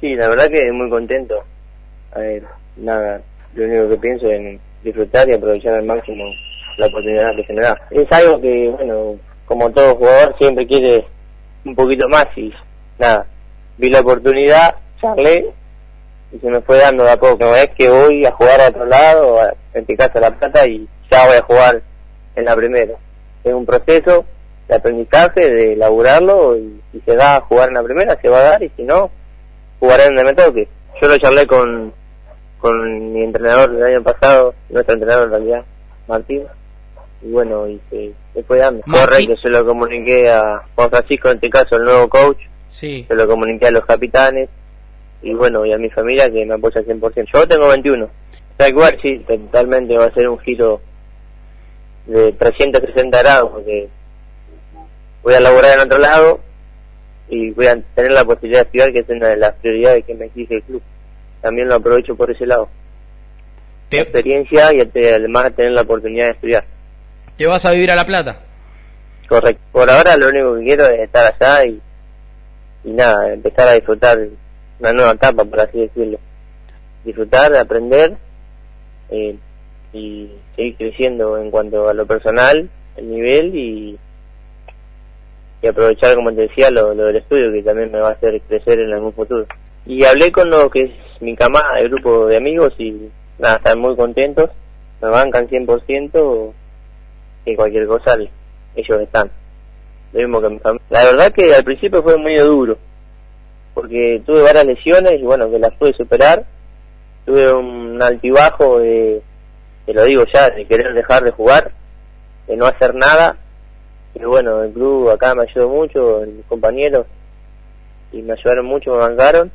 Sí, la verdad que muy contento. A ver, nada, lo único que pienso es disfrutar y aprovechar al máximo la oportunidad que se me da. Es algo que, bueno, como todo jugador siempre quiere un poquito más y nada, vi la oportunidad, charlé y se me fue dando de a poco. No es que voy a jugar a otro lado, en este La Plata, y ya voy a jugar en la primera. Es un proceso de aprendizaje, de laburarlo y si se da a jugar en la primera, se va a dar y si no, jugaré donde me toque. Yo lo charlé con, con mi entrenador del año pasado, nuestro entrenador en realidad, Martín, y bueno, y se, fue dando. Correcto, se lo comuniqué a Juan Francisco, en este caso el nuevo coach, sí. se lo comuniqué a los capitanes, y bueno, y a mi familia que me apoya al 100%. Yo tengo 21. Tal cual, sí, totalmente va a ser un giro de 360 grados, porque voy a laborar en otro lado y voy a tener la posibilidad de estudiar, que es una de las prioridades que me exige el club. También lo aprovecho por ese lado. La experiencia y además tener la oportunidad de estudiar. ¿Te vas a vivir a La Plata? Correcto. Por ahora lo único que quiero es estar allá y, y nada, empezar a disfrutar una nueva etapa, por así decirlo. Disfrutar, aprender eh, y seguir creciendo en cuanto a lo personal, el nivel y, y aprovechar, como te decía, lo, del estudio que también me va a hacer crecer en algún futuro. Y hablé con lo que es mi camada, el grupo de amigos y nada, están muy contentos, me bancan 100% y cualquier cosa ellos están. Lo mismo que mi familia. La verdad que al principio fue muy duro, porque tuve varias lesiones y bueno, que las pude superar. Tuve un altibajo de, te lo digo ya, de querer dejar de jugar, de no hacer nada. Y bueno, el club acá me ayudó mucho, mis compañeros, y me ayudaron mucho, me bancaron.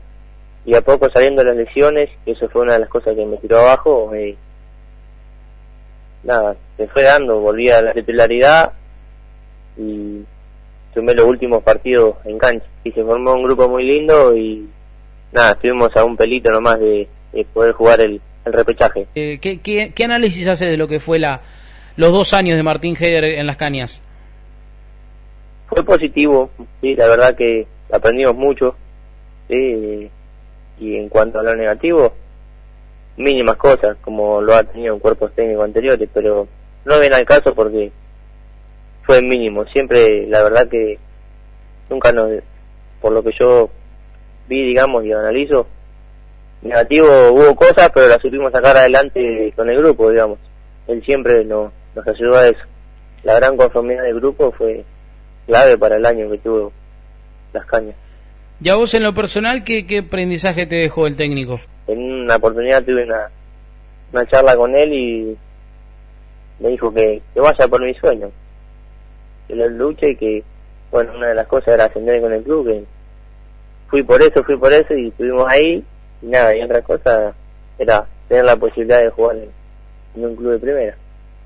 Y a poco saliendo las lesiones, eso fue una de las cosas que me tiró abajo, eh, nada, se fue dando, volví a la titularidad y tomé los últimos partidos en cancha. Y se formó un grupo muy lindo y nada, estuvimos a un pelito nomás de, poder jugar el, repechaje. Eh, ¿qué, análisis hace de lo que fue la los dos años de Martín Heder en las cañas? Fue positivo, sí, la verdad que aprendimos mucho, sí, y en cuanto a lo negativo, mínimas cosas, como lo ha tenido en cuerpos técnicos anteriores, pero no ven al caso porque fue mínimo. Siempre, la verdad que nunca nos, por lo que yo vi, digamos, y analizo, negativo hubo cosas, pero las supimos sacar adelante con el grupo, digamos. Él siempre nos, nos ayudó a eso. La gran conformidad del grupo fue clave para el año que tuvo las cañas. ¿Y a vos en lo personal qué, qué aprendizaje te dejó el técnico? En una oportunidad tuve una, una charla con él y me dijo que, que vaya por mi sueño, que lo luche y que, bueno, una de las cosas era ascender con el club, que fui por eso, fui por eso y estuvimos ahí y nada, y otra cosa era tener la posibilidad de jugar en, un club de primera,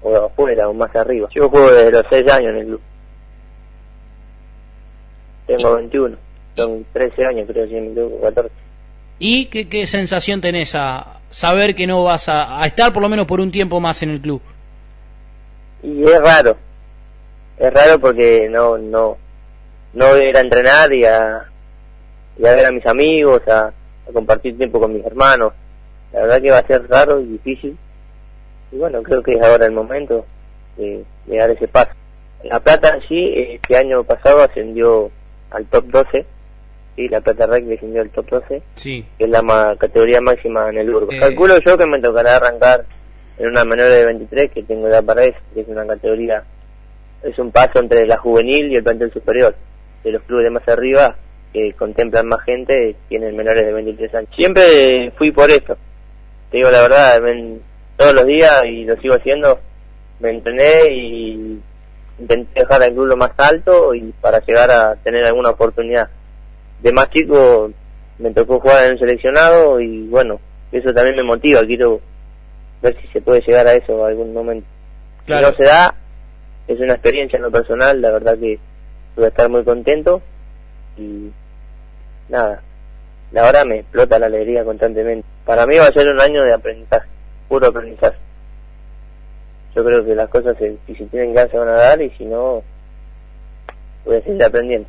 o afuera, o más arriba. Yo juego desde los 6 años en el club. Tengo 21, son 13 años creo, si me equivoco, 14. ¿Y qué, qué sensación tenés a saber que no vas a, a estar por lo menos por un tiempo más en el club? Y es raro, es raro porque no no no voy a ir a entrenar y a, y a ver a mis amigos, a, compartir tiempo con mis hermanos. La verdad que va a ser raro y difícil. Y bueno, creo que es ahora el momento de, dar ese paso. La Plata sí, este año pasado ascendió al top 12. Sí, la Plata Rec descendió al top 12. Sí. Que es la categoría máxima en el Urbo. Eh. Calculo yo que me tocará arrancar en una menor de 23 que tengo ya para eso, que es una categoría es un paso entre la juvenil y el plantel superior. De los clubes de más arriba, que contemplan más gente, tienen menores de 23 años. Siempre fui por eso. Te digo la verdad, todos los días, y lo sigo haciendo, me entrené y intenté dejar el club lo más alto y para llegar a tener alguna oportunidad. De más chico me tocó jugar en un seleccionado y bueno, eso también me motiva, quiero ver si se puede llegar a eso algún momento. Si no se da, es una experiencia en lo personal, la verdad que voy a estar muy contento y nada, la hora me explota la alegría constantemente. Para mí va a ser un año de aprendizaje, puro aprendizaje. Yo creo que las cosas, si se tienen que dar, se van a dar y si no, voy a seguir aprendiendo.